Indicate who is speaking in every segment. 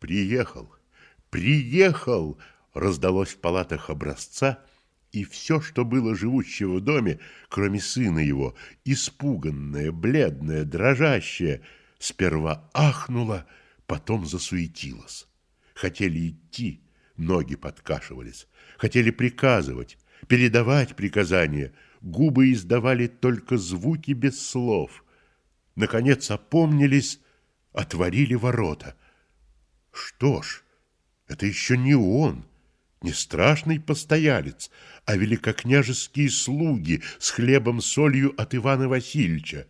Speaker 1: Приехал, приехал, раздалось в палатах образца, и все, что было живущего в доме, кроме сына его, испуганное, бледное, дрожащее, сперва ахнуло, потом засуетилось. Хотели идти, ноги подкашивались, хотели приказывать, передавать приказания, губы издавали только звуки без слов. Наконец опомнились, отворили ворота. Что ж, это еще не он, не страшный постоялец, а великокняжеские слуги с хлебом-солью от Ивана Васильевича.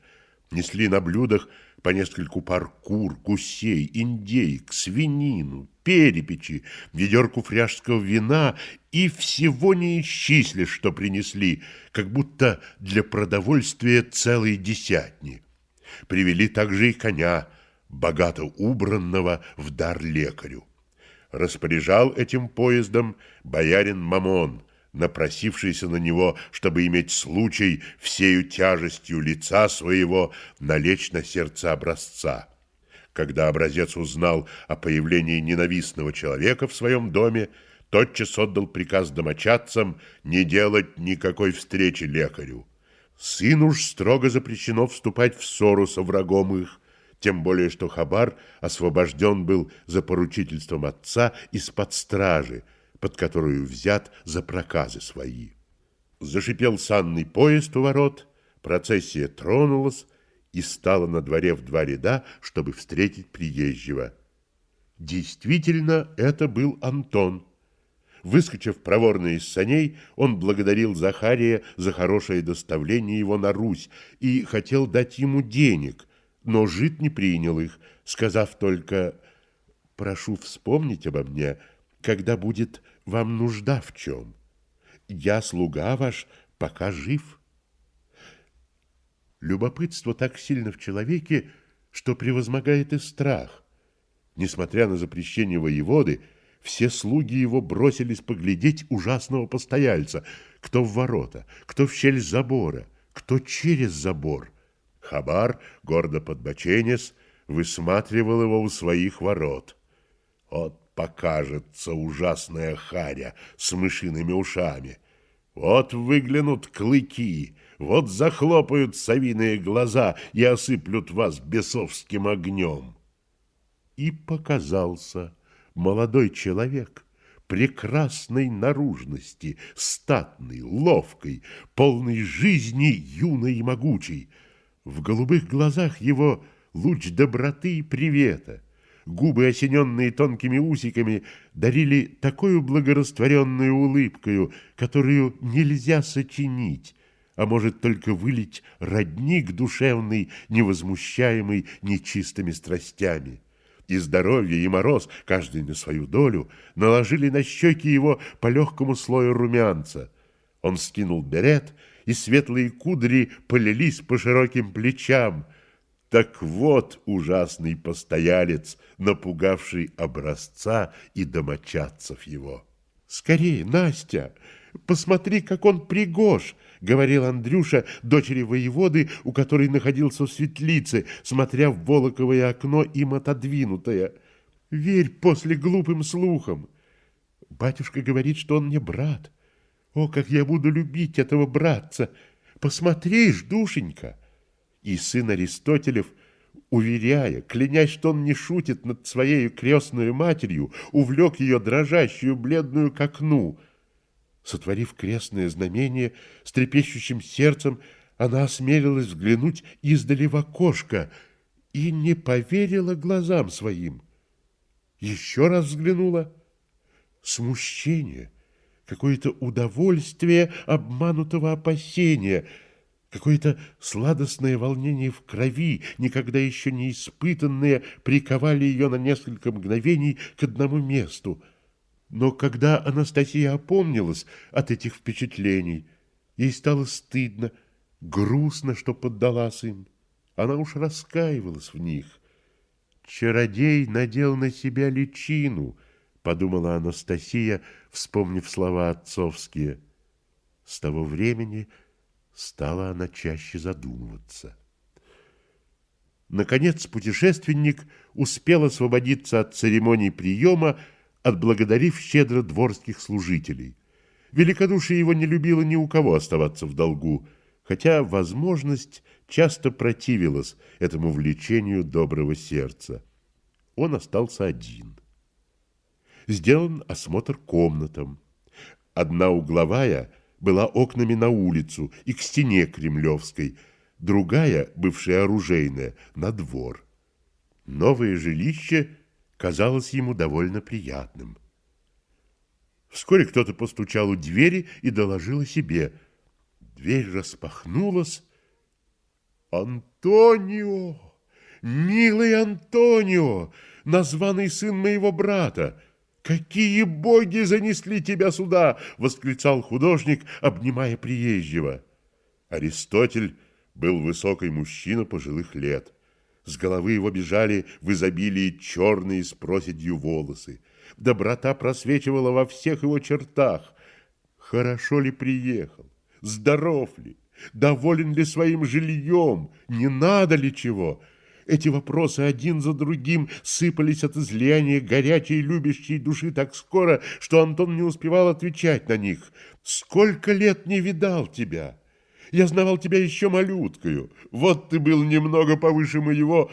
Speaker 1: Несли на блюдах по нескольку пар кур, гусей, индейк, свинину, перепечи, ведерку фряжского вина и всего не исчислишь, что принесли, как будто для продовольствия целые десятни. Привели также и коня, богато убранного в дар лекарю. Распоряжал этим поездом боярин Мамон, напросившийся на него, чтобы иметь случай всею тяжестью лица своего налечь на сердце образца. Когда образец узнал о появлении ненавистного человека в своем доме, тотчас отдал приказ домочадцам не делать никакой встречи лекарю. Сыну ж строго запрещено вступать в ссору со врагом их, тем более что Хабар освобожден был за поручительством отца из-под стражи, под которую взят за проказы свои. Зашипел санный поезд у ворот, процессия тронулась и стала на дворе в два ряда, чтобы встретить приезжего. Действительно, это был Антон. Выскочив проворно из саней, он благодарил Захария за хорошее доставление его на Русь и хотел дать ему денег, но жид не принял их, сказав только «Прошу вспомнить обо мне, когда будет вам нужда в чем. Я, слуга ваш, пока жив». Любопытство так сильно в человеке, что превозмогает и страх. Несмотря на запрещение воеводы, все слуги его бросились поглядеть ужасного постояльца, кто в ворота, кто в щель забора, кто через забор. Хабар, гордо подбоченясь, высматривал его у своих ворот. Вот покажется ужасная харя с мышиными ушами. Вот выглянут клыки, вот захлопают совиные глаза и осыплют вас бесовским огнем. И показался молодой человек, прекрасной наружности, статный, ловкой, полной жизни, юной и могучей. В голубых глазах его луч доброты и привета. Губы, осененные тонкими усиками, дарили такую благорастворенную улыбкою, которую нельзя сочинить, а может только вылить родник душевный, невозмущаемый нечистыми страстями и здоровье, и мороз, каждый на свою долю, наложили на щеки его по легкому слою румянца. Он скинул берет, и светлые кудри полились по широким плечам. Так вот ужасный постоялец, напугавший образца и домочадцев его. «Скорее, Настя, посмотри, как он пригож!» — говорил Андрюша, дочери воеводы, у которой находился в светлице, смотря в волоковое окно им отодвинутое. «Верь после глупым слухам. Батюшка говорит, что он мне брат. О, как я буду любить этого братца! Посмотришь, душенька!» И сын Аристотелев, уверяя, клянясь, что он не шутит над своей крестной матерью, увлек ее дрожащую, бледную к окну — Сотворив крестное знамение, с трепещущим сердцем она осмелилась взглянуть издали в окошко и не поверила глазам своим. Еще раз взглянула. Смущение, какое-то удовольствие обманутого опасения, какое-то сладостное волнение в крови, никогда еще не испытанное, приковали ее на несколько мгновений к одному месту — но когда Анастасия опомнилась от этих впечатлений, ей стало стыдно, грустно, что поддалась им. Она уж раскаивалась в них. «Чародей надел на себя личину», — подумала Анастасия, вспомнив слова отцовские. С того времени стала она чаще задумываться. Наконец путешественник успел освободиться от церемоний приема, отблагодарив щедро дворских служителей. Великодушие его не любило ни у кого оставаться в долгу, хотя возможность часто противилась этому влечению доброго сердца. Он остался один. Сделан осмотр комнатам. Одна угловая была окнами на улицу и к стене Кремлевской – другая, бывшая оружейная, на двор. Новое жилище казалось ему довольно приятным. Вскоре кто-то постучал у двери и доложил о себе. Дверь распахнулась. «Антонио! Милый Антонио! Названный сын моего брата! Какие боги занесли тебя сюда!» — восклицал художник, обнимая приезжего. Аристотель был высокий мужчина пожилых лет. С головы его бежали в изобилии черные с проседью волосы. Доброта просвечивала во всех его чертах. Хорошо ли приехал? Здоров ли? Доволен ли своим жильем? Не надо ли чего? Эти вопросы один за другим сыпались от излияния горячей любящей души так скоро, что Антон не успевал отвечать на них. «Сколько лет не видал тебя!» Я знавал тебя еще малюткою. Вот ты был немного повыше моего...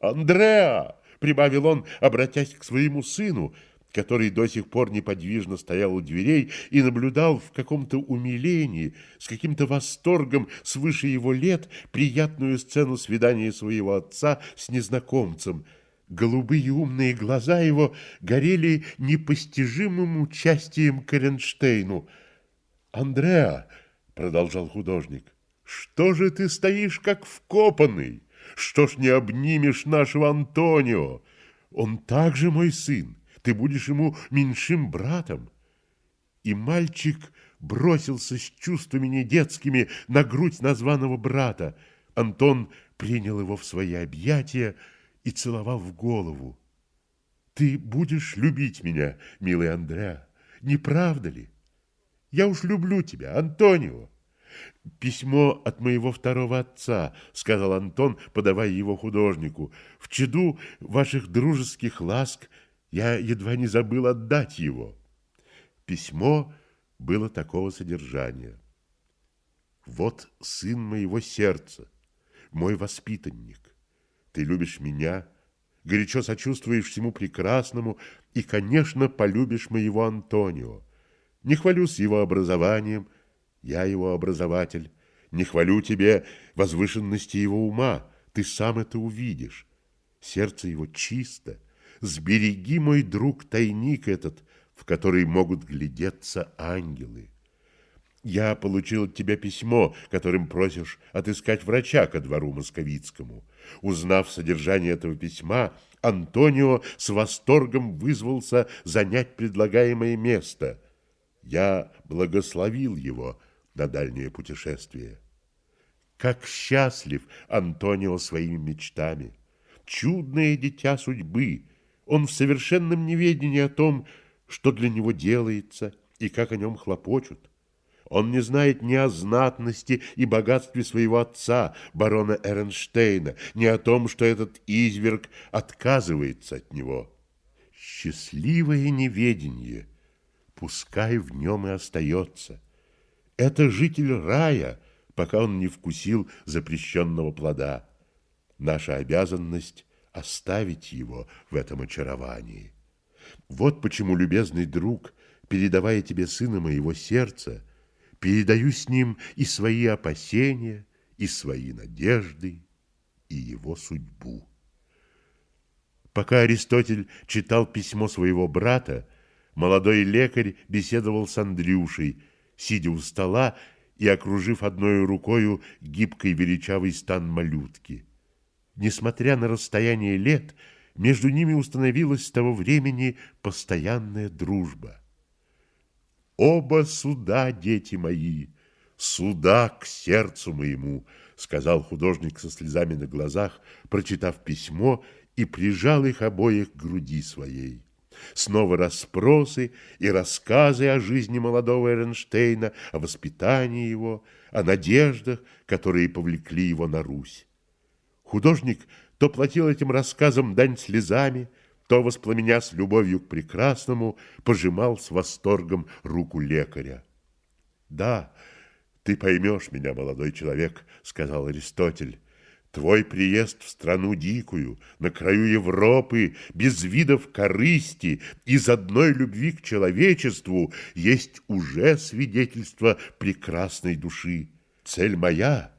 Speaker 1: Андреа!» — прибавил он, обратясь к своему сыну, который до сих пор неподвижно стоял у дверей и наблюдал в каком-то умилении, с каким-то восторгом свыше его лет приятную сцену свидания своего отца с незнакомцем. Голубые умные глаза его горели непостижимым участием к Эренштейну. «Андреа!» продолжал художник. Что же ты стоишь как вкопанный? Что ж не обнимешь нашего Антонио? Он также мой сын. Ты будешь ему меньшим братом. И мальчик бросился с чувствами недетскими на грудь названного брата. Антон принял его в свои объятия и целовал в голову. Ты будешь любить меня, милый Андреа, не правда ли? Я уж люблю тебя, Антонио. Письмо от моего второго отца, сказал Антон, подавая его художнику. В чаду ваших дружеских ласк я едва не забыл отдать его. Письмо было такого содержания. Вот сын моего сердца, мой воспитанник. Ты любишь меня, горячо сочувствуешь всему прекрасному и, конечно, полюбишь моего Антонио. Не хвалюсь его образованием, я его образователь. Не хвалю тебе возвышенности его ума, ты сам это увидишь. Сердце его чисто. Сбереги, мой друг, тайник этот, в который могут глядеться ангелы. Я получил от тебя письмо, которым просишь отыскать врача ко двору московицкому. Узнав содержание этого письма, Антонио с восторгом вызвался занять предлагаемое место – я благословил его на дальнее путешествие. Как счастлив Антонио своими мечтами! Чудное дитя судьбы! Он в совершенном неведении о том, что для него делается и как о нем хлопочут. Он не знает ни о знатности и богатстве своего отца, барона Эренштейна, ни о том, что этот изверг отказывается от него. Счастливое неведение — пускай в нем и остается. Это житель рая, пока он не вкусил запрещенного плода. Наша обязанность — оставить его в этом очаровании. Вот почему, любезный друг, передавая тебе сына моего сердца, передаю с ним и свои опасения, и свои надежды, и его судьбу. Пока Аристотель читал письмо своего брата, Молодой лекарь беседовал с Андрюшей, сидя у стола и окружив одной рукою гибкой величавый стан малютки. Несмотря на расстояние лет, между ними установилась с того времени постоянная дружба. «Оба суда, дети мои, суда к сердцу моему», сказал художник со слезами на глазах, прочитав письмо и прижал их обоих к груди своей. Снова расспросы и рассказы о жизни молодого Эрнштейна, о воспитании его, о надеждах, которые повлекли его на Русь. Художник то платил этим рассказам дань слезами, то, воспламеня с любовью к прекрасному, пожимал с восторгом руку лекаря. «Да, ты поймешь меня, молодой человек», — сказал Аристотель. Твой приезд в страну дикую, на краю Европы, без видов корысти, из одной любви к человечеству, есть уже свидетельство прекрасной души. Цель моя —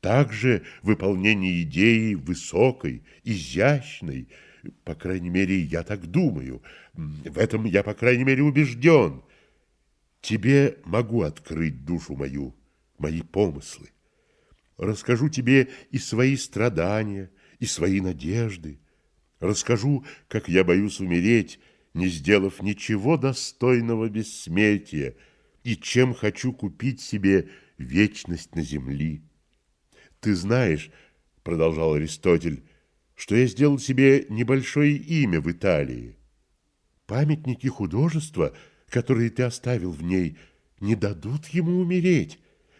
Speaker 1: также выполнение идеи высокой, изящной, по крайней мере, я так думаю, в этом я, по крайней мере, убежден. Тебе могу открыть душу мою, мои помыслы. Расскажу тебе и свои страдания, и свои надежды. Расскажу, как я боюсь умереть, не сделав ничего достойного бессмертия, и чем хочу купить себе вечность на земли. Ты знаешь, продолжал Аристотель, что я сделал себе небольшое имя в Италии. Памятники художества, которые ты оставил в ней, не дадут ему умереть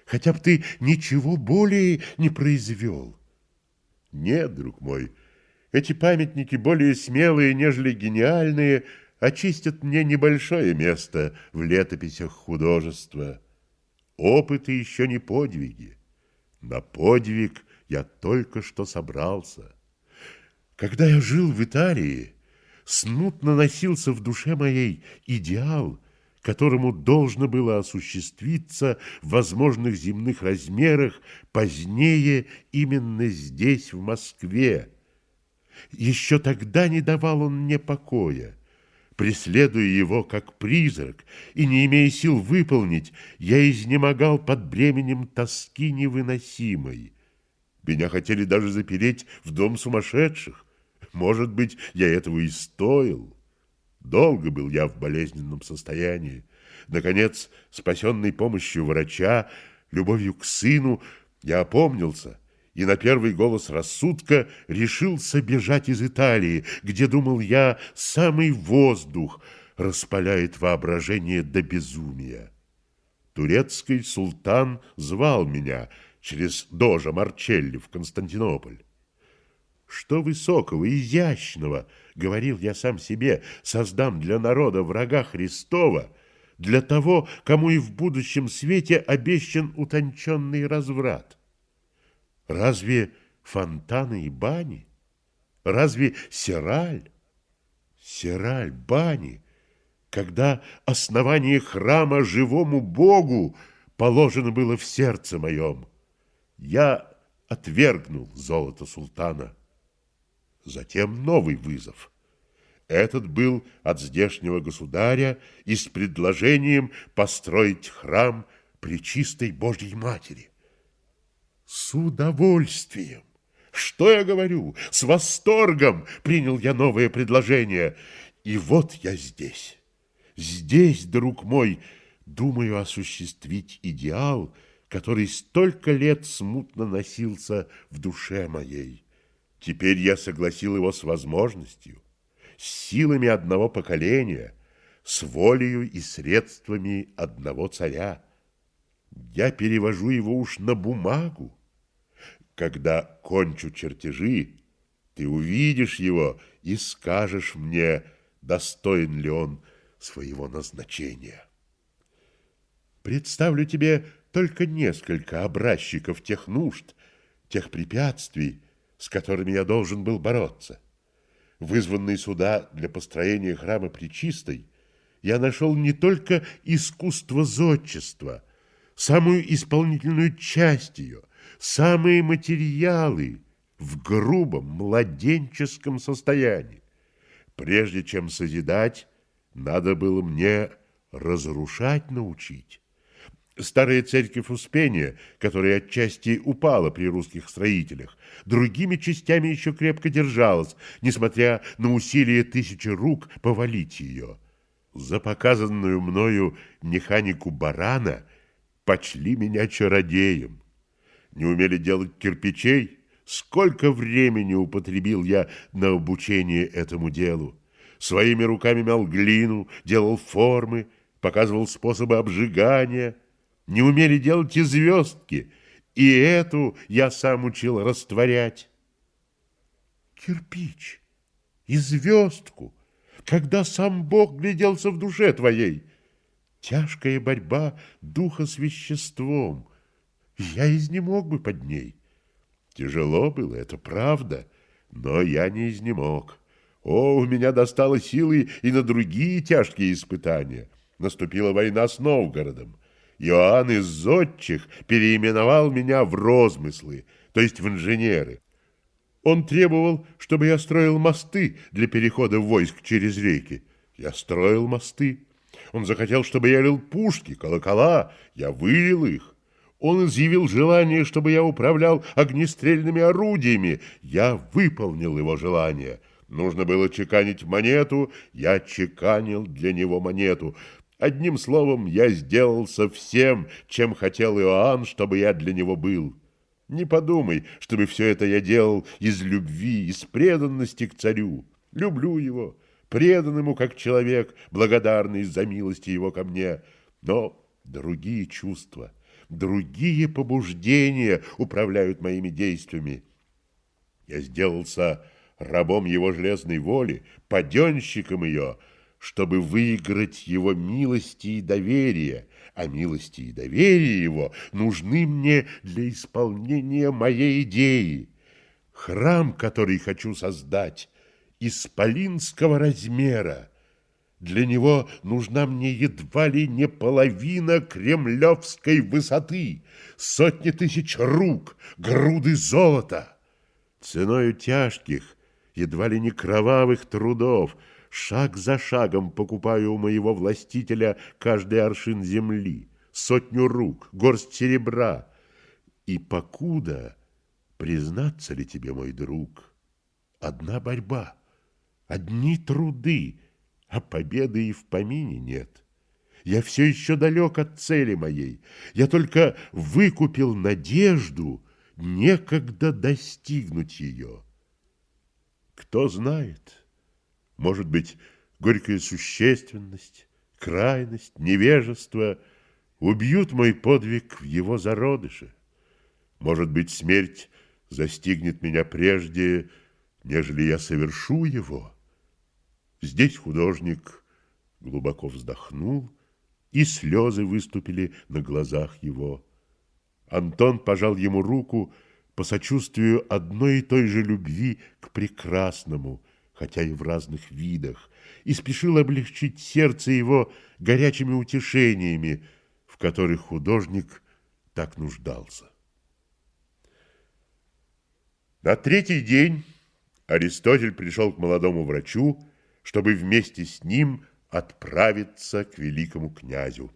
Speaker 1: хотя бы ты ничего более не произвел. Нет, друг мой, эти памятники более смелые, нежели гениальные, очистят мне небольшое место в летописях художества. Опыты еще не подвиги. На подвиг я только что собрался. Когда я жил в Италии, смутно носился в душе моей идеал — которому должно было осуществиться в возможных земных размерах позднее именно здесь, в Москве. Еще тогда не давал он мне покоя. Преследуя его как призрак и не имея сил выполнить, я изнемогал под бременем тоски невыносимой. Меня хотели даже запереть в дом сумасшедших. Может быть, я этого и стоил. Долго был я в болезненном состоянии. Наконец, спасенный помощью врача, любовью к сыну, я опомнился и на первый голос рассудка решился бежать из Италии, где, думал я, самый воздух распаляет воображение до безумия. Турецкий султан звал меня через дожа Марчелли в Константинополь. Что высокого, изящного, говорил я сам себе, создам для народа врага Христова, для того, кому и в будущем свете обещан утонченный разврат. Разве фонтаны и бани? Разве сираль? Сираль, бани, когда основание храма живому Богу положено было в сердце моем. Я отвергнул золото султана. Затем новый вызов. Этот был от здешнего государя и с предложением построить храм при чистой Божьей Матери. С удовольствием! Что я говорю? С восторгом принял я новое предложение. И вот я здесь. Здесь, друг мой, думаю осуществить идеал, который столько лет смутно носился в душе моей. Теперь я согласил его с возможностью, с силами одного поколения, с волею и средствами одного царя. Я перевожу его уж на бумагу. Когда кончу чертежи, ты увидишь его и скажешь мне, достоин ли он своего назначения. Представлю тебе только несколько образчиков тех нужд, тех препятствий, с которыми я должен был бороться. Вызванный сюда для построения храма Пречистой, я нашел не только искусство зодчества, самую исполнительную часть ее, самые материалы в грубом младенческом состоянии. Прежде чем созидать, надо было мне разрушать научить. Старая церковь Успения, которая отчасти упала при русских строителях, другими частями еще крепко держалась, несмотря на усилия тысячи рук повалить ее. За показанную мною механику барана почли меня чародеем. Не умели делать кирпичей? Сколько времени употребил я на обучение этому делу? Своими руками мял глину, делал формы, показывал способы обжигания – не умели делать и звездки, и эту я сам учил растворять. кирпич и звездку, когда сам Бог гляделся в душе твоей. Тяжкая борьба духа с веществом. Я изнемог бы под ней. Тяжело было, это правда, но я не изнемог. О, у меня достало силы и на другие тяжкие испытания. Наступила война с Новгородом. Иоанн из Зодчих переименовал меня в розмыслы, то есть в инженеры. Он требовал, чтобы я строил мосты для перехода войск через реки. Я строил мосты. Он захотел, чтобы я лил пушки, колокола. Я вылил их. Он изъявил желание, чтобы я управлял огнестрельными орудиями. Я выполнил его желание. Нужно было чеканить монету, я чеканил для него монету. Одним словом, я сделался всем, чем хотел Иоанн, чтобы я для него был. Не подумай, чтобы все это я делал из любви, из преданности к царю. Люблю его, предан ему как человек, благодарный за милости его ко мне. Но другие чувства, другие побуждения управляют моими действиями. Я сделался рабом его железной воли, паденщиком ее, чтобы выиграть его милости и доверие, а милости и доверие его нужны мне для исполнения моей идеи. Храм, который хочу создать, исполинского размера. Для него нужна мне едва ли не половина кремлевской высоты, сотни тысяч рук, груды золота. Ценою тяжких, едва ли не кровавых трудов – Шаг за шагом покупаю у моего властителя каждый аршин земли, сотню рук, горсть серебра. И покуда, признаться ли тебе, мой друг, одна борьба, одни труды, а победы и в помине нет. Я все еще далек от цели моей. Я только выкупил надежду некогда достигнуть ее. Кто знает... Может быть, горькая существенность, крайность, невежество убьют мой подвиг в его зародыше. Может быть, смерть застигнет меня прежде, нежели я совершу его. Здесь художник глубоко вздохнул, и слезы выступили на глазах его. Антон пожал ему руку по сочувствию одной и той же любви к прекрасному, хотя и в разных видах, и спешил облегчить сердце его горячими утешениями, в которых художник так нуждался. На третий день Аристотель пришел к молодому врачу, чтобы вместе с ним отправиться к великому князю.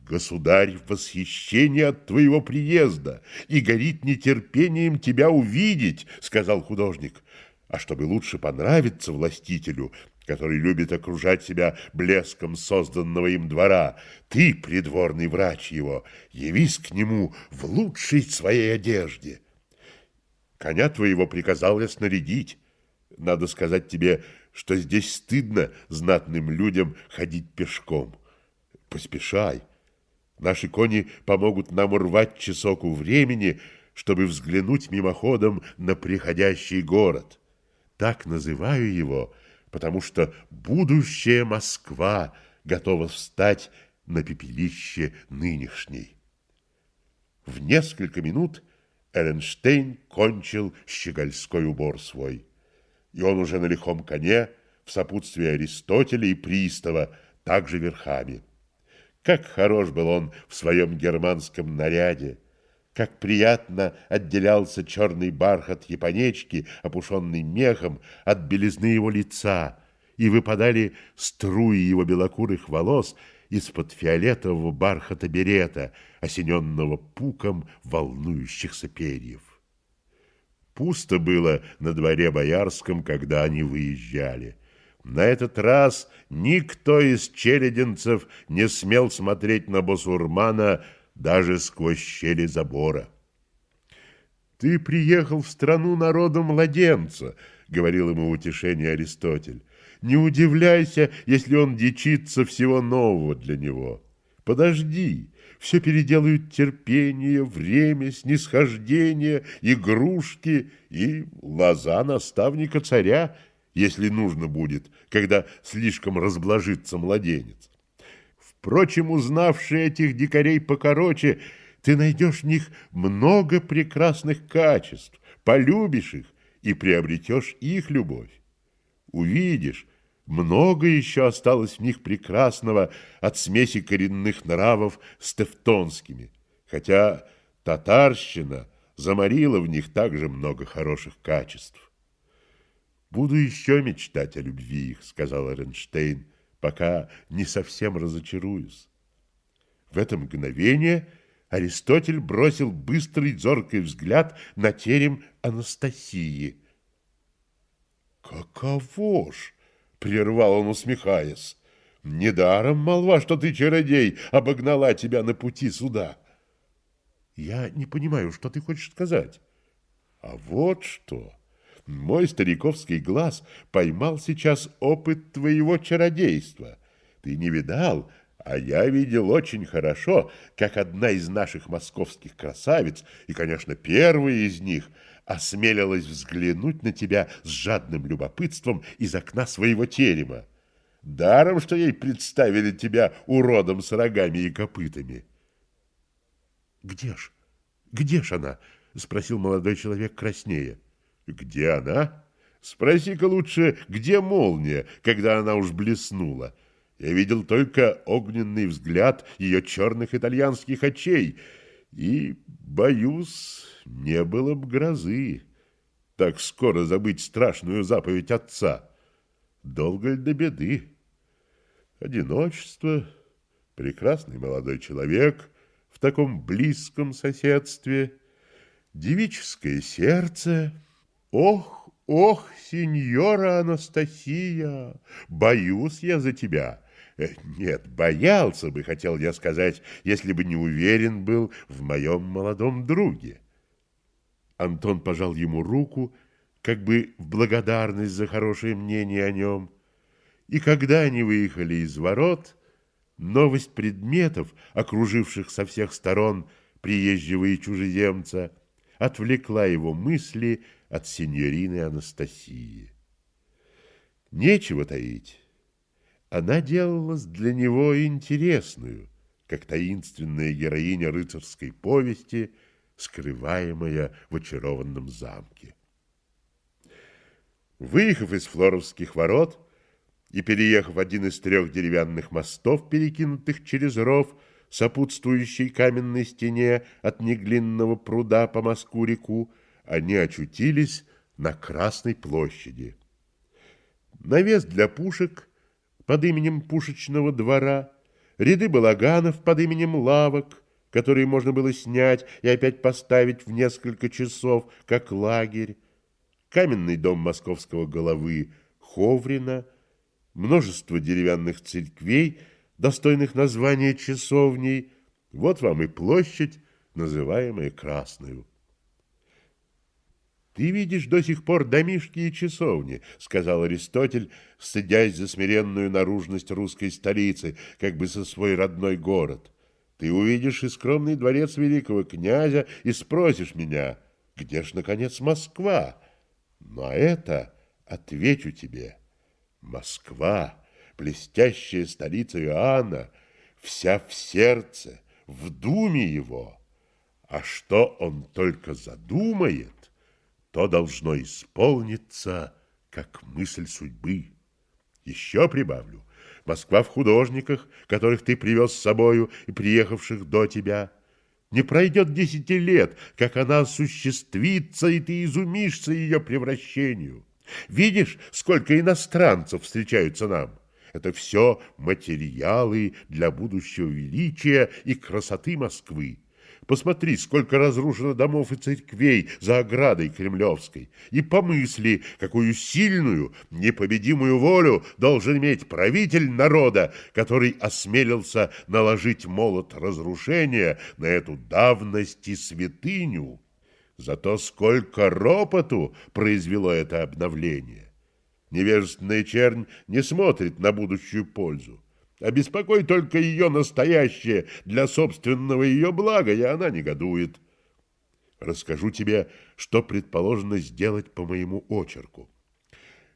Speaker 1: Государь в восхищении от твоего приезда и горит нетерпением тебя увидеть, сказал художник. А чтобы лучше понравиться властителю, который любит окружать себя блеском созданного им двора, ты, придворный врач его, явись к нему в лучшей своей одежде. Коня твоего приказал я снарядить. Надо сказать тебе, что здесь стыдно знатным людям ходить пешком. Поспешай. Наши кони помогут нам урвать часок у времени, чтобы взглянуть мимоходом на приходящий город. Так называю его, потому что будущая Москва готова встать на пепелище нынешней. В несколько минут Эренштейн кончил щегольской убор свой, и он уже на лихом коне в сопутствии Аристотеля и Пристава, также верхами. Как хорош был он в своем германском наряде, как приятно отделялся черный бархат японечки, опушенный мехом, от белизны его лица, и выпадали струи его белокурых волос из-под фиолетового бархата берета, осененного пуком волнующихся перьев. Пусто было на дворе Боярском, когда они выезжали. На этот раз никто из челядинцев не смел смотреть на Босурмана даже сквозь щели забора. «Ты приехал в страну народа младенца», — говорил ему утешение Аристотель. «Не удивляйся, если он дичится всего нового для него. Подожди, все переделают терпение, время, снисхождение, игрушки и лоза наставника царя, если нужно будет, когда слишком разблажится младенец. Впрочем, узнавший этих дикарей покороче, ты найдешь в них много прекрасных качеств, полюбишь их и приобретешь их любовь. Увидишь, много еще осталось в них прекрасного от смеси коренных нравов с тевтонскими, хотя татарщина заморила в них также много хороших качеств. «Буду еще мечтать о любви их», — сказал Эренштейн, «пока не совсем разочаруюсь». В это мгновение Аристотель бросил быстрый зоркий взгляд на терем Анастасии. «Каково ж!» — прервал он, усмехаясь. «Недаром молва, что ты чародей, обогнала тебя на пути сюда». «Я не понимаю, что ты хочешь сказать». «А вот что!» Мой стариковский глаз поймал сейчас опыт твоего чародейства. Ты не видал, а я видел очень хорошо, как одна из наших московских красавиц, и, конечно, первая из них, осмелилась взглянуть на тебя с жадным любопытством из окна своего терема. Даром, что ей представили тебя уродом с рогами и копытами. «Где ж? Где ж она?» — спросил молодой человек краснея. Где она? Спроси-ка лучше, где молния, когда она уж блеснула. Я видел только огненный взгляд ее черных итальянских очей, и, боюсь, не было б грозы. Так скоро забыть страшную заповедь отца. Долго ли до беды? Одиночество, прекрасный молодой человек в таком близком соседстве, девическое сердце — Ох, ох, сеньора Анастасия, боюсь я за тебя. Нет, боялся бы, хотел я сказать, если бы не уверен был в моем молодом друге. Антон пожал ему руку, как бы в благодарность за хорошее мнение о нем. И когда они выехали из ворот, новость предметов, окруживших со всех сторон приезжего и чужеземца, отвлекла его мысли от сеньорины Анастасии. Нечего таить. Она делалась для него интересную, как таинственная героиня рыцарской повести, скрываемая в очарованном замке. Выехав из Флоровских ворот и переехав один из трех деревянных мостов, перекинутых через ров, сопутствующей каменной стене от неглинного пруда по Москву-реку, они очутились на Красной площади. Навес для пушек под именем пушечного двора, ряды балаганов под именем лавок, которые можно было снять и опять поставить в несколько часов, как лагерь, каменный дом московского головы Ховрина, множество деревянных церквей, достойных названия часовней. Вот вам и площадь, называемая Красную. «Ты видишь до сих пор домишки и часовни», — сказал Аристотель, стыдясь за смиренную наружность русской столицы, как бы со свой родной город. «Ты увидишь и скромный дворец великого князя и спросишь меня, где ж, наконец, Москва? Но это отвечу тебе. Москва, блестящая столица Иоанна, вся в сердце, в думе его. А что он только задумает, то должно исполниться, как мысль судьбы. Еще прибавлю, Москва в художниках, которых ты привез с собою и приехавших до тебя. Не пройдет десяти лет, как она осуществится, и ты изумишься ее превращению. Видишь, сколько иностранцев встречаются нам? Это все материалы для будущего величия и красоты Москвы. Посмотри, сколько разрушено домов и церквей за оградой Кремлевской. И помысли, какую сильную, непобедимую волю должен иметь правитель народа, который осмелился наложить молот разрушения на эту давность и святыню. Зато сколько ропоту произвело это обновление. Невежественная чернь не смотрит на будущую пользу. Обеспокой только ее настоящее для собственного ее блага, и она негодует. Расскажу тебе, что предположено сделать по моему очерку.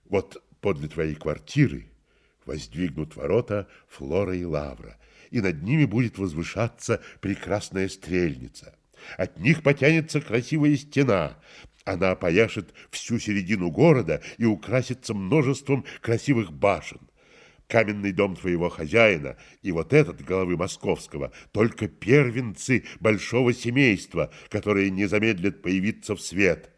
Speaker 1: Вот подле твоей квартиры воздвигнут ворота Флора и Лавра, и над ними будет возвышаться прекрасная стрельница. От них потянется красивая стена. Она опояшет всю середину города и украсится множеством красивых башен. Каменный дом твоего хозяина и вот этот, головы московского, только первенцы большого семейства, которые не замедлят появиться в свет.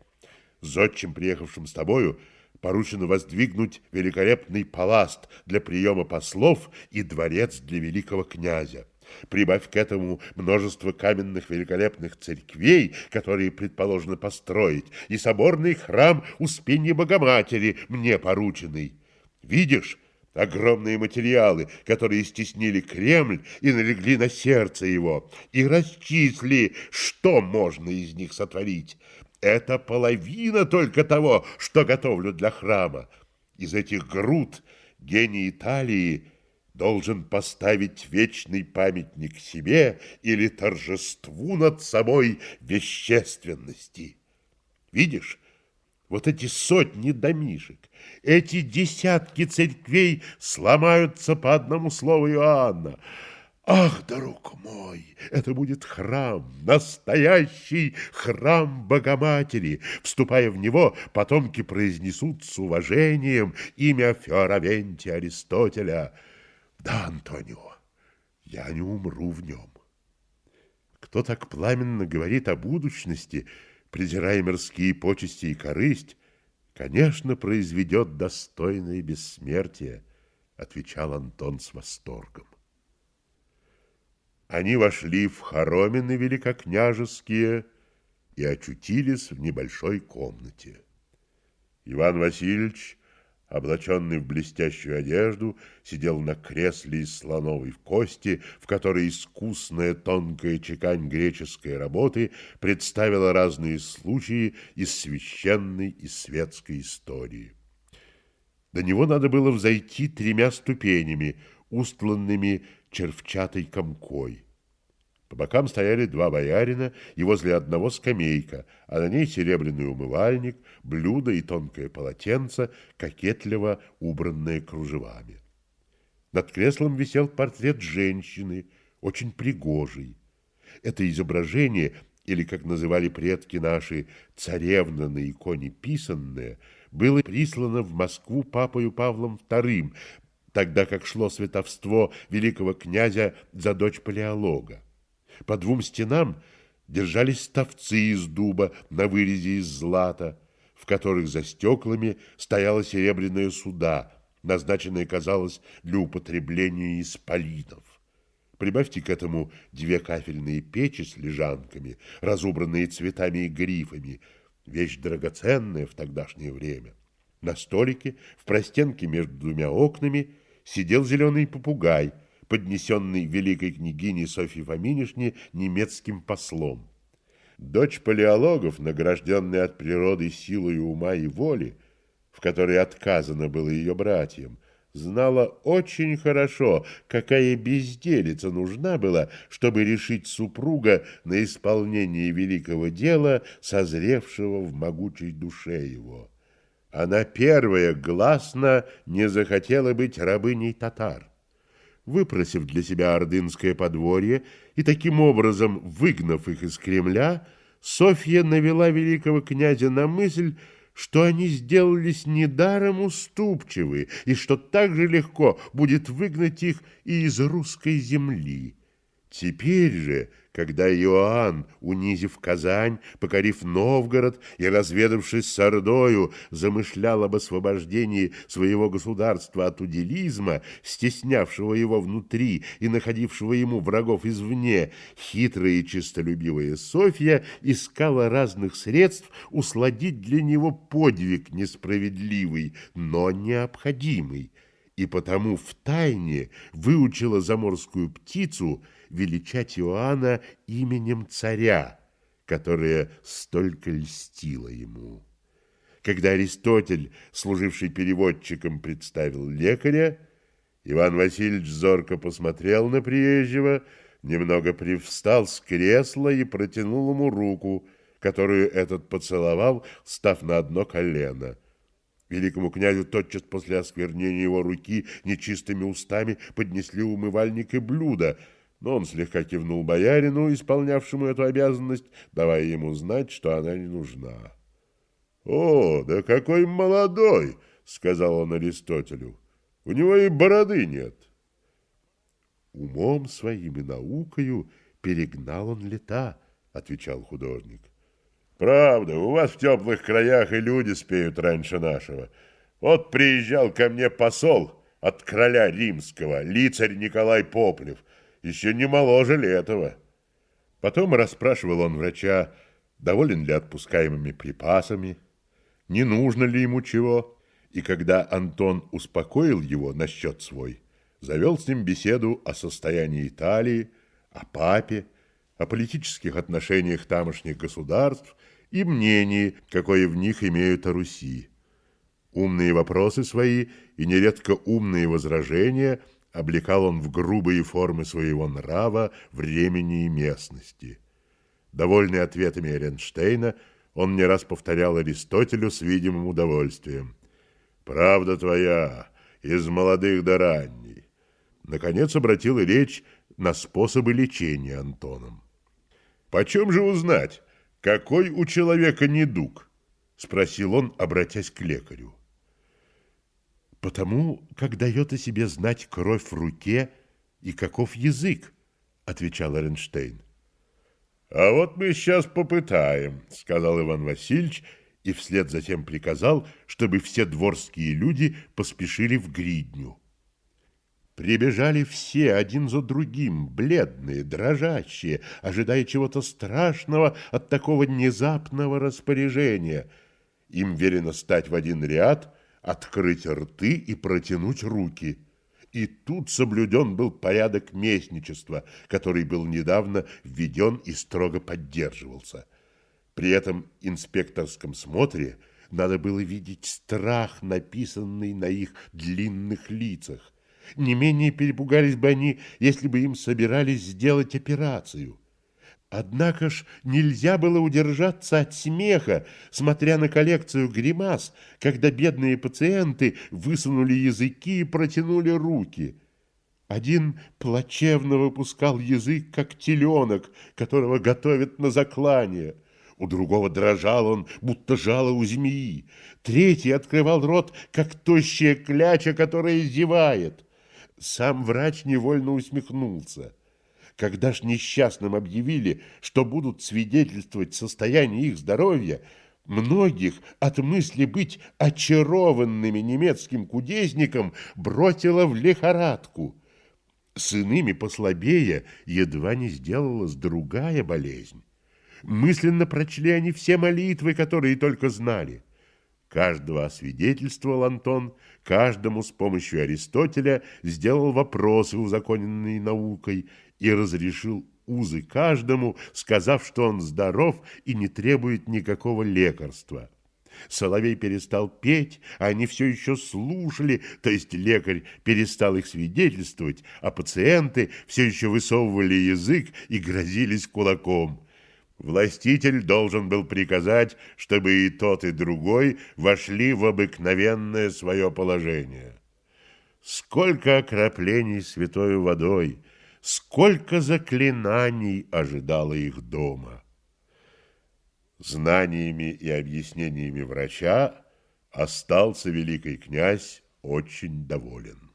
Speaker 1: Зодчим, приехавшим с тобою, поручено воздвигнуть великолепный паласт для приема послов и дворец для великого князя. Прибавь к этому множество каменных великолепных церквей, которые предположено построить, и соборный храм Успенья Богоматери, мне порученный. Видишь, огромные материалы, которые стеснили Кремль и налегли на сердце его, и расчисли, что можно из них сотворить. Это половина только того, что готовлю для храма. Из этих груд гений Италии должен поставить вечный памятник себе или торжеству над собой вещественности. Видишь, вот эти сотни домишек, эти десятки церквей сломаются по одному слову Иоанна – Ах, друг мой, это будет храм, настоящий храм Богоматери. Вступая в него, потомки произнесут с уважением имя Феоравентия Аристотеля. Да, Антонио, я не умру в нем. Кто так пламенно говорит о будущности, презирая мирские почести и корысть, конечно, произведет достойное бессмертие, отвечал Антон с восторгом. Они вошли в хоромины великокняжеские и очутились в небольшой комнате. Иван Васильевич, облаченный в блестящую одежду, сидел на кресле из слоновой кости, в которой искусная тонкая чекань греческой работы представила разные случаи из священной и светской истории. До него надо было взойти тремя ступенями, устланными червчатой комкой. По бокам стояли два боярина, и возле одного скамейка, а на ней серебряный умывальник, блюдо и тонкое полотенце, кокетливо убранное кружевами. Над креслом висел портрет женщины, очень пригожий. Это изображение, или, как называли предки наши, царевна на иконе писанное, было прислано в Москву папою Павлом II тогда как шло святовство великого князя за дочь палеолога. По двум стенам держались ставцы из дуба на вырезе из злата, в которых за стеклами стояла серебряная суда, назначенная, казалось, для употребления исполинов. Прибавьте к этому две кафельные печи с лежанками, разубранные цветами и грифами, вещь драгоценная в тогдашнее время. На столике, в простенке между двумя окнами, сидел зеленый попугай, поднесенный великой княгине Софье Фоминишне немецким послом. Дочь палеологов, награжденная от природы силой ума и воли, в которой отказано было ее братьям, знала очень хорошо, какая безделица нужна была, чтобы решить супруга на исполнение великого дела, созревшего в могучей душе его. Она первая гласно не захотела быть рабыней татар. Выпросив для себя ордынское подворье и таким образом выгнав их из Кремля, Софья навела великого князя на мысль, что они сделались недаром уступчивы и что так же легко будет выгнать их и из русской земли. Теперь же, когда Иоанн, унизив Казань, покорив Новгород и разведавшись с Ордою, замышлял об освобождении своего государства от уделизма, стеснявшего его внутри и находившего ему врагов извне, хитрая и честолюбивая Софья искала разных средств усладить для него подвиг несправедливый, но необходимый и потому в тайне выучила заморскую птицу величать Иоанна именем царя, которое столько льстило ему. Когда Аристотель, служивший переводчиком, представил лекаря, Иван Васильевич зорко посмотрел на приезжего, немного привстал с кресла и протянул ему руку, которую этот поцеловал, став на одно колено. Великому князю тотчас после осквернения его руки нечистыми устами поднесли умывальник и блюдо, но он слегка кивнул боярину, исполнявшему эту обязанность, давая ему знать, что она не нужна. «О, да какой молодой!» — сказал он Аристотелю. «У него и бороды нет».
Speaker 2: «Умом своим и наукою перегнал он лета», — отвечал художник.
Speaker 1: Правда, у вас в теплых краях и люди спеют раньше нашего. Вот приезжал ко мне посол от короля римского, лицарь Николай Поплев, еще не моложе ли этого. Потом расспрашивал он врача, доволен ли отпускаемыми припасами, не нужно ли ему чего, и когда Антон успокоил его насчет свой, завел с ним беседу о состоянии Италии, о папе, о политических отношениях тамошних государств и мнении, какое в них имеют о Руси. Умные вопросы свои и нередко умные возражения облекал он в грубые формы своего нрава, времени и местности. Довольный ответами Эренштейна, он не раз повторял Аристотелю с видимым удовольствием. «Правда твоя, из молодых до ранней». Наконец обратил речь на способы лечения Антоном. «Почем же узнать, какой у человека недуг?» — спросил он, обратясь к лекарю.
Speaker 2: «Потому как дает о себе знать кровь в руке и каков язык», — отвечал Эренштейн.
Speaker 1: «А вот мы сейчас попытаем», — сказал Иван Васильевич, и вслед затем приказал, чтобы все дворские люди поспешили в гридню.
Speaker 2: Прибежали все, один за другим, бледные, дрожащие, ожидая чего-то страшного от такого внезапного распоряжения. Им велено стать в один ряд, открыть рты и протянуть руки. И тут соблюден был порядок местничества, который был недавно введен и строго поддерживался. При этом инспекторском смотре надо было видеть страх, написанный на их длинных лицах. Не менее перепугались бы они, если бы им собирались сделать операцию. Однако ж нельзя было удержаться от смеха, смотря на коллекцию гримас, когда бедные пациенты высунули языки и протянули руки. Один плачевно выпускал язык, как теленок, которого готовят на заклание. У другого дрожал он, будто жало у змеи. Третий открывал рот, как тощая кляча, которая зевает. Сам врач невольно усмехнулся. Когда ж несчастным объявили, что будут свидетельствовать состояние их здоровья, многих от мысли быть очарованными немецким кудесником бросило в лихорадку. С иными послабее едва не сделалась другая болезнь. Мысленно прочли они все молитвы, которые только знали. Каждого освидетельствовал Антон, каждому с помощью Аристотеля сделал вопросы, узаконенные наукой, и разрешил узы каждому, сказав, что он здоров и не требует никакого лекарства. Соловей перестал петь, а они все еще слушали, то есть лекарь перестал их свидетельствовать, а пациенты все еще высовывали язык и грозились кулаком. Властитель должен был приказать, чтобы и тот, и другой вошли в обыкновенное свое положение. Сколько окроплений святой водой, сколько заклинаний ожидало их дома. Знаниями и объяснениями врача остался великий князь очень доволен.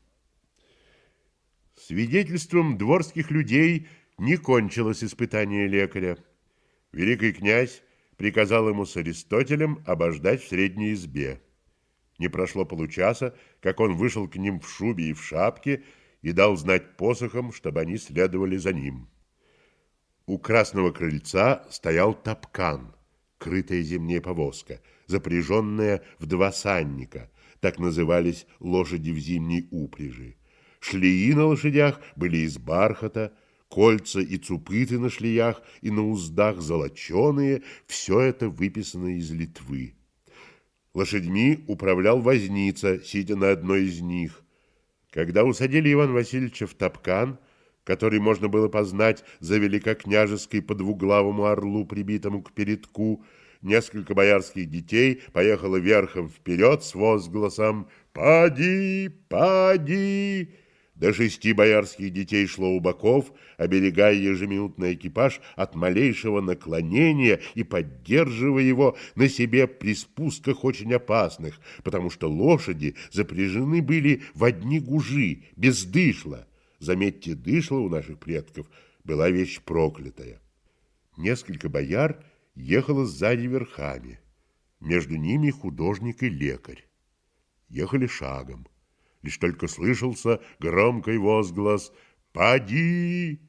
Speaker 2: Свидетельством дворских людей не кончилось испытание лекаря. Великий князь приказал ему с Аристотелем обождать в средней избе. Не прошло получаса, как он вышел к ним в шубе и в шапке и дал знать посохам, чтобы они следовали за ним. У красного крыльца стоял топкан, крытая зимняя повозка, запряженная в два санника, так назывались лошади в зимней упряжи. Шлеи на лошадях были из бархата, кольца и цупыты на шлиях и на уздах золоченые, все это выписано из Литвы. Лошадьми управлял возница, сидя на одной из них. Когда усадили Ивана Васильевича в топкан, который можно было познать за великокняжеской по двуглавому орлу, прибитому к передку, несколько боярских детей поехало верхом вперед с возгласом «Поди, поди!» До шести боярских детей шло у боков, оберегая ежеминутный экипаж от малейшего наклонения и поддерживая его на себе при спусках очень опасных, потому что лошади запряжены были в одни гужи, без дышла. Заметьте, дышло у наших предков была вещь проклятая. Несколько бояр ехало сзади верхами. Между ними художник и лекарь. Ехали шагом лишь только слышался громкий возглас «Поди!».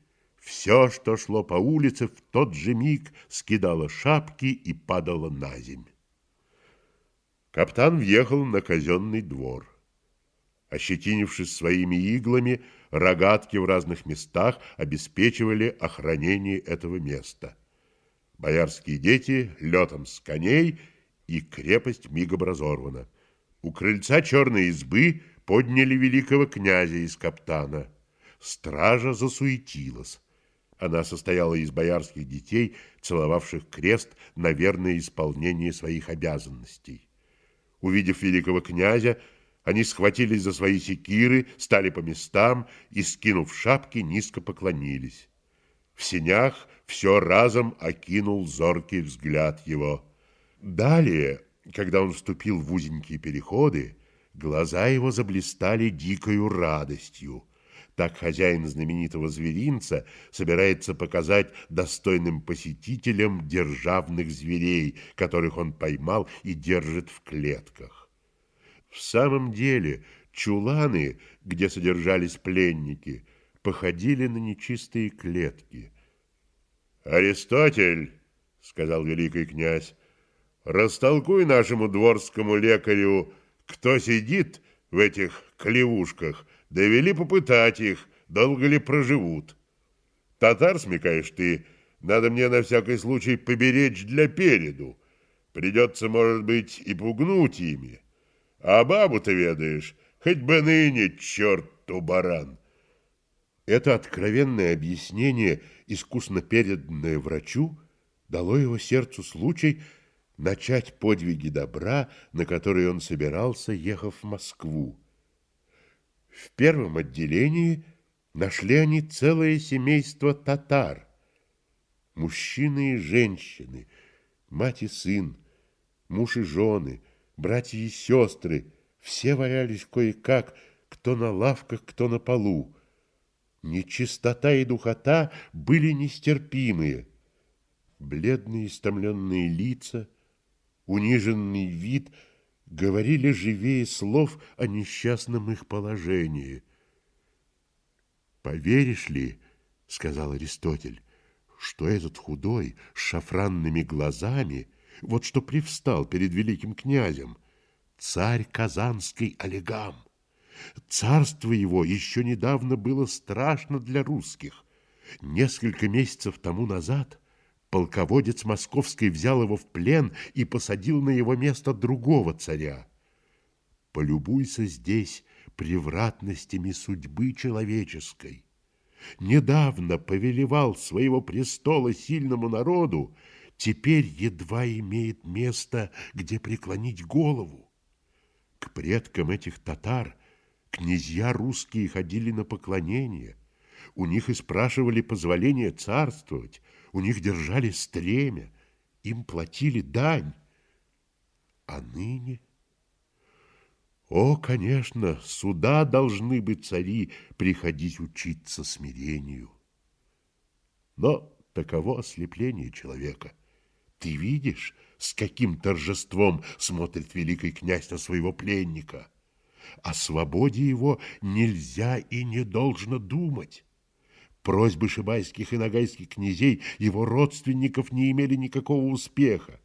Speaker 2: Все, что шло по улице, в тот же миг скидало шапки и падало на земь. Каптан въехал на казенный двор. Ощетинившись своими иглами, рогатки в разных местах обеспечивали охранение этого места. Боярские дети летом с коней, и крепость мигом разорвана. У крыльца черной избы подняли великого князя из каптана. Стража засуетилась. Она состояла из боярских детей, целовавших крест на верное исполнение своих обязанностей. Увидев великого князя, они схватились за свои секиры, стали по местам и, скинув шапки, низко поклонились. В сенях все разом окинул зоркий взгляд его. Далее, когда он вступил в узенькие переходы, Глаза его заблистали дикою радостью. Так хозяин знаменитого зверинца собирается показать достойным посетителям державных зверей, которых он поймал и держит в клетках. В самом деле, чуланы, где содержались пленники, походили на нечистые клетки. «Аристотель», — сказал великий князь, — «растолкуй нашему дворскому лекарю, кто сидит в этих клевушках, довели попытать их, долго ли проживут. Татар, смекаешь ты, надо мне на всякий случай поберечь для переду. Придется, может быть, и пугнуть ими. А бабу-то ведаешь, хоть бы ныне, черту баран. Это откровенное объяснение, искусно переданное врачу, дало его сердцу случай начать подвиги добра, на которые он собирался, ехав в Москву. В первом отделении нашли они целое семейство татар. Мужчины и женщины, мать и сын, муж и жены, братья и сестры, все валялись кое-как, кто на лавках, кто на полу. Нечистота и духота были нестерпимые. Бледные истомленные лица — униженный вид говорили живее слов о несчастном их положении. «Поверишь ли, — сказал Аристотель, — что этот худой с шафранными глазами, вот что привстал перед великим князем, царь Казанский Олегам. Царство его еще недавно было страшно для русских. Несколько месяцев тому назад Полководец московский взял его в плен и посадил на его место другого царя. Полюбуйся здесь превратностями судьбы человеческой. Недавно повелевал своего престола сильному народу, теперь едва имеет место, где преклонить голову. К предкам этих татар князья русские ходили на поклонение, у них и спрашивали позволения царствовать, у них держали стремя, им платили дань. А ныне... О, конечно, сюда должны бы цари приходить учиться смирению. Но таково ослепление человека. Ты видишь, с каким торжеством смотрит великий князь на своего пленника. О свободе его нельзя и не должно думать. Просьбы шибайских и нагайских князей его родственников не имели никакого успеха.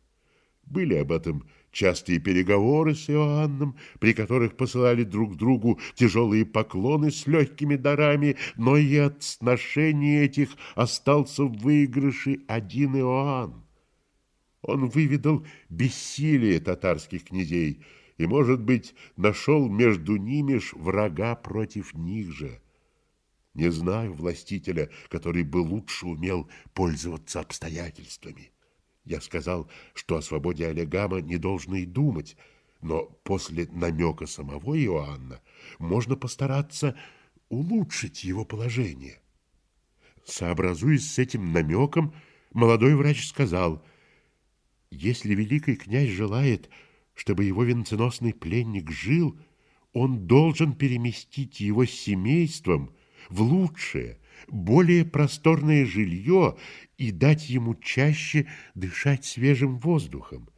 Speaker 2: Были об этом частые переговоры с Иоанном, при которых посылали друг другу тяжелые поклоны с легкими дарами, но и от сношений этих остался в выигрыше один Иоанн. Он выведал бессилие татарских князей
Speaker 1: и, может быть, нашел между ними ж врага против них же. Не знаю властителя, который бы лучше умел пользоваться обстоятельствами. Я сказал, что о свободе Олегама не должны и думать, но после намека самого Иоанна можно постараться улучшить его положение. Сообразуясь с этим намеком, молодой врач сказал, «Если великий князь желает, чтобы его венценосный пленник жил, он должен переместить его с семейством в лучшее, более просторное жилье и дать ему чаще дышать свежим воздухом.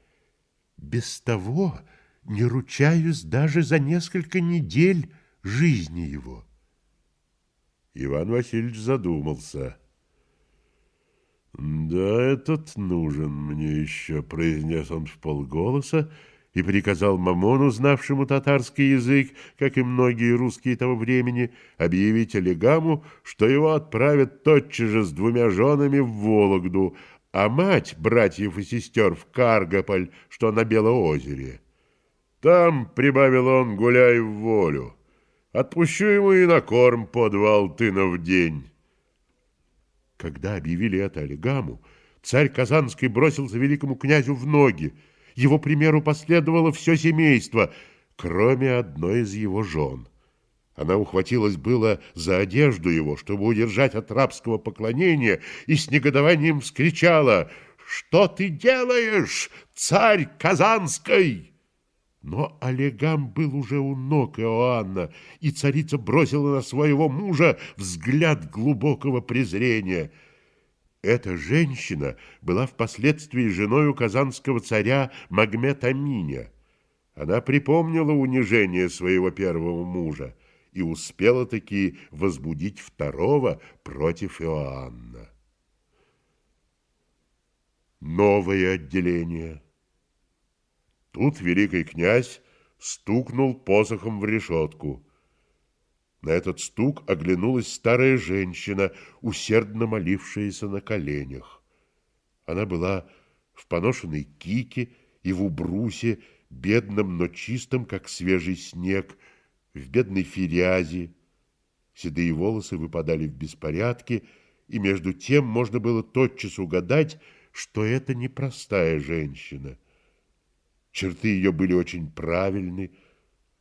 Speaker 1: Без того не ручаюсь даже за несколько недель жизни его».
Speaker 2: Иван Васильевич задумался. «Да, этот нужен мне еще», — произнес он в полголоса и приказал Мамону, знавшему татарский язык, как и многие русские того времени, объявить Олегаму, что его отправят тотчас же с двумя женами в Вологду, а мать братьев и сестер в Каргополь, что на Белоозере. Там, — прибавил он, — гуляй в волю. Отпущу ему и на корм по два алтына в день.
Speaker 1: Когда объявили это Олегаму, царь Казанский бросился великому князю в ноги. Его примеру последовало все семейство, кроме одной из его жен. Она ухватилась было за одежду его, чтобы удержать от рабского поклонения, и с негодованием вскричала «Что ты делаешь, царь Казанский?» Но Олегам был уже у ног Иоанна, и царица бросила на своего мужа взгляд глубокого презрения. Эта женщина была впоследствии женой казанского царя Магмета Миня. Она припомнила унижение своего первого мужа и успела таки возбудить второго против Иоанна. Новое отделение – Тут великий князь стукнул посохом в решетку. На этот стук оглянулась старая женщина, усердно молившаяся на коленях. Она была в поношенной кике и в убрусе, бедном, но чистом, как свежий снег, в бедной ферязи. Седые волосы выпадали в беспорядке, и между тем можно было тотчас угадать, что это непростая женщина — Черты ее были очень правильны,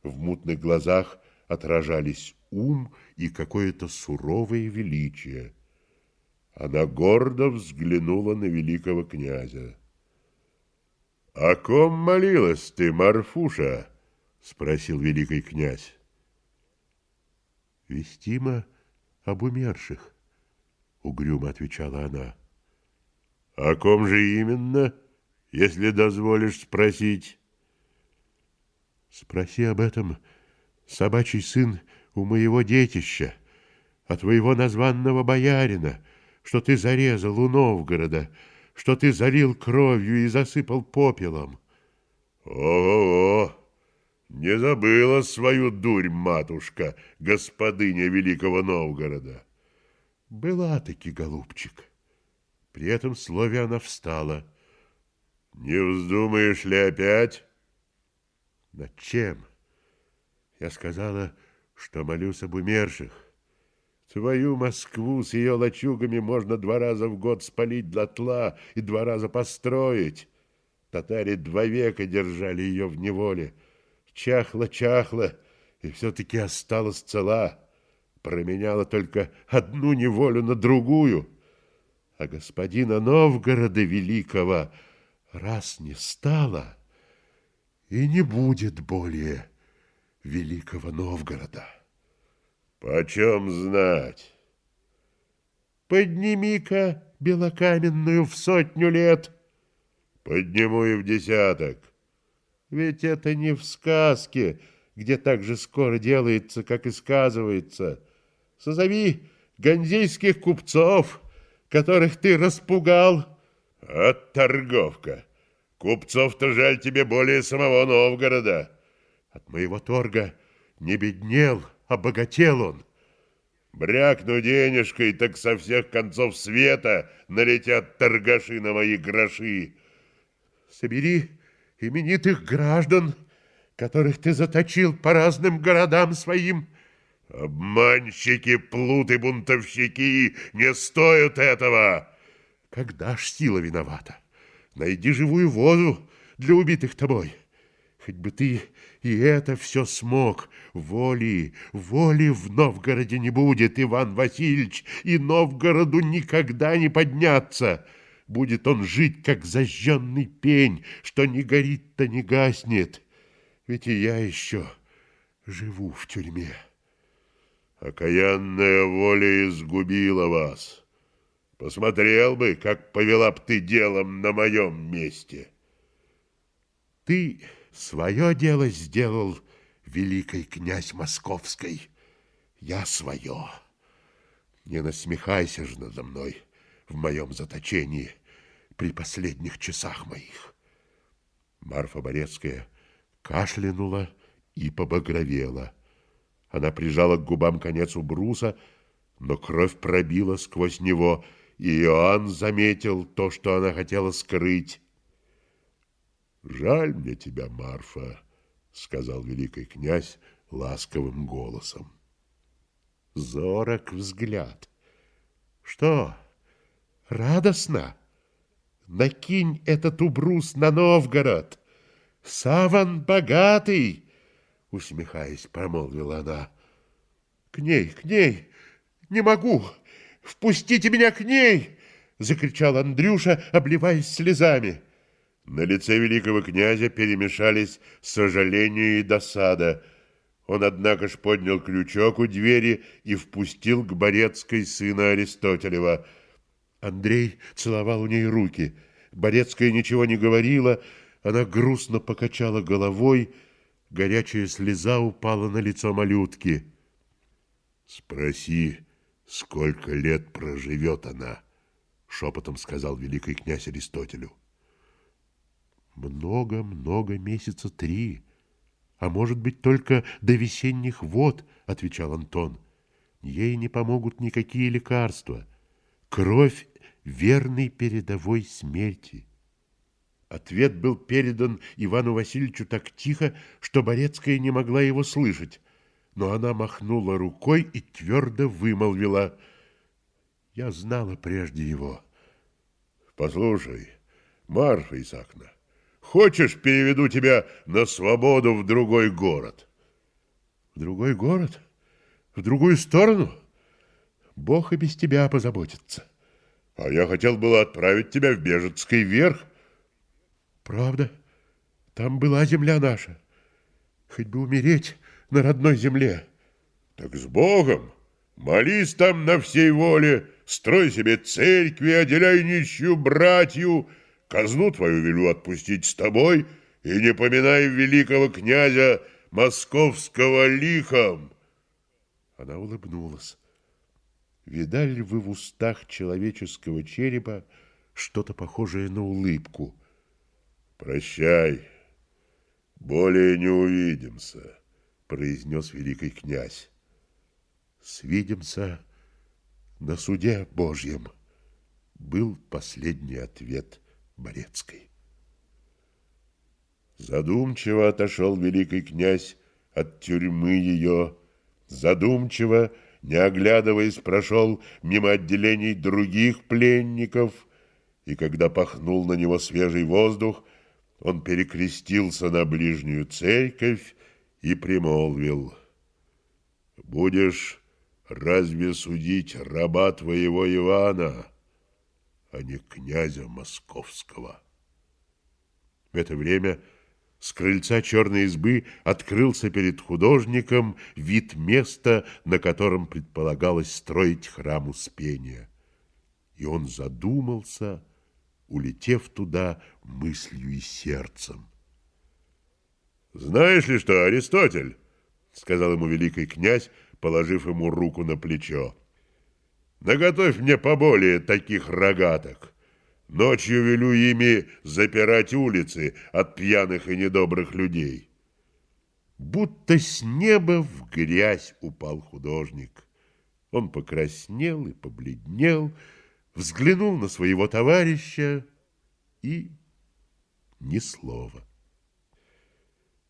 Speaker 1: в мутных глазах отражались ум и какое-то суровое величие. Она гордо взглянула на великого князя. — О ком молилась ты, Марфуша? — спросил великий князь. — Вестимо об умерших, — угрюмо отвечала она.
Speaker 2: — О ком же именно? — если дозволишь спросить.
Speaker 1: Спроси об этом, собачий сын у моего детища, от твоего названного боярина, что ты зарезал у Новгорода, что ты залил кровью и засыпал попелом.
Speaker 2: Ого-го! Не забыла свою дурь, матушка, господыня Великого Новгорода.
Speaker 1: Была-таки, голубчик. При этом слове она встала —
Speaker 2: не вздумаешь ли опять?
Speaker 1: Над чем? Я сказала, что молюсь об умерших. Твою Москву с ее лачугами можно два раза в год спалить дотла и два раза построить. Татари два века держали ее в неволе. Чахла-чахла, и все-таки осталась цела. Променяла только одну неволю на другую. А господина Новгорода Великого — раз не стало, и не будет более Великого Новгорода.
Speaker 2: Почем знать?
Speaker 1: Подними-ка белокаменную в сотню лет.
Speaker 2: Подниму и в десяток.
Speaker 1: Ведь это не в сказке, где так же скоро делается, как и сказывается. Созови ганзейских купцов, которых ты распугал,
Speaker 2: от торговка! Купцов-то жаль тебе более самого Новгорода.
Speaker 1: От моего торга не беднел, а богател он.
Speaker 2: Брякну денежкой, так со всех концов света налетят торгаши на мои гроши.
Speaker 1: Собери именитых граждан,
Speaker 2: которых ты заточил по разным городам своим.
Speaker 1: Обманщики, плуты, бунтовщики не стоят этого.
Speaker 2: Когда ж сила виновата? Найди живую воду для убитых тобой. Хоть бы ты и это все смог. Воли, воли в Новгороде не будет, Иван Васильевич, и Новгороду никогда не подняться. Будет он жить, как зажженный пень, что не горит-то не гаснет. Ведь и я еще живу в тюрьме.
Speaker 1: Окаянная воля изгубила вас. Посмотрел бы, как повела б ты делом на моем месте.
Speaker 2: Ты свое дело сделал, великий князь Московской. Я свое. Не насмехайся же надо мной в моем заточении при последних часах моих. Марфа Борецкая кашлянула и побагровела. Она прижала к губам конец убруса, но кровь пробила сквозь него — и Иоанн заметил то, что она хотела скрыть. «Жаль мне тебя, Марфа», — сказал великий князь ласковым голосом. Зорок взгляд. «Что, радостно? Накинь этот убрус на Новгород. Саван богатый!» Усмехаясь, промолвила она. «К ней, к ней! Не могу!» «Впустите меня к ней!» — закричал Андрюша, обливаясь слезами.
Speaker 1: На лице великого князя перемешались сожаление и досада. Он, однако ж, поднял крючок у двери и впустил к Борецкой сына Аристотелева.
Speaker 2: Андрей целовал у ней руки. Борецкая ничего не говорила, она грустно покачала головой, горячая слеза упала на лицо малютки.
Speaker 1: «Спроси, Сколько лет проживет она? Шепотом сказал великий князь Аристотелю.
Speaker 2: Много-много месяца три, а может быть только до весенних вод, отвечал Антон. Ей не помогут никакие лекарства. Кровь верной передовой смерти. Ответ был передан Ивану Васильевичу так тихо, что Борецкая не могла его слышать но она махнула рукой и твердо вымолвила. Я знала прежде его.
Speaker 1: Послушай, Марфа Исаакна, хочешь, переведу тебя на свободу в другой город?
Speaker 2: В другой город? В другую сторону? Бог и без тебя позаботится.
Speaker 1: А я хотел было отправить тебя в Бежецкий верх.
Speaker 2: Правда? Там была земля наша. Хоть бы умереть, на родной земле.
Speaker 1: Так с Богом! Молись там на всей воле, строй себе церкви, отделяй нищую братью, казну твою велю отпустить с тобой и не поминай великого князя московского лихом.
Speaker 2: Она улыбнулась. Видали вы в устах человеческого черепа что-то похожее на улыбку?
Speaker 1: Прощай, более не увидимся произнес великий князь.
Speaker 2: Свидимся на суде Божьем, был последний ответ Борецкой.
Speaker 1: Задумчиво отошел великий князь от тюрьмы ее, задумчиво, не оглядываясь, прошел мимо отделений других пленников, и когда пахнул на него свежий воздух, он перекрестился на ближнюю церковь и примолвил, «Будешь разве судить раба твоего Ивана, а не князя московского?»
Speaker 2: В это время с крыльца черной избы открылся перед художником вид места, на котором предполагалось строить храм Успения. И он задумался, улетев туда мыслью и сердцем.
Speaker 1: «Знаешь ли что, Аристотель?» — сказал ему великий князь, положив ему руку на плечо. «Наготовь мне поболее таких рогаток. Ночью велю ими запирать улицы от пьяных и недобрых людей».
Speaker 2: Будто с неба в грязь упал художник. Он покраснел и побледнел, взглянул на своего товарища и ни слова.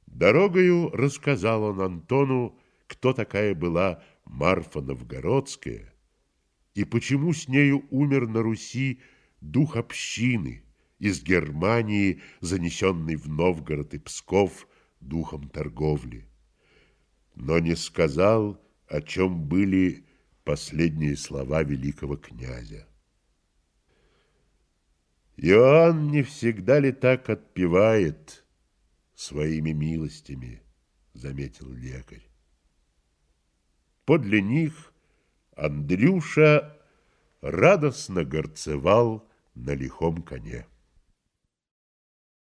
Speaker 1: Дорогою рассказал он Антону, кто такая была Марфа Новгородская и почему с нею умер на Руси дух общины, из Германии, занесенный в Новгород и Псков духом торговли. Но не сказал, о чем были последние слова великого князя. Иоанн не всегда ли так отпевает своими милостями, заметил лекарь. Подле них Андрюша радостно горцевал на лихом коне.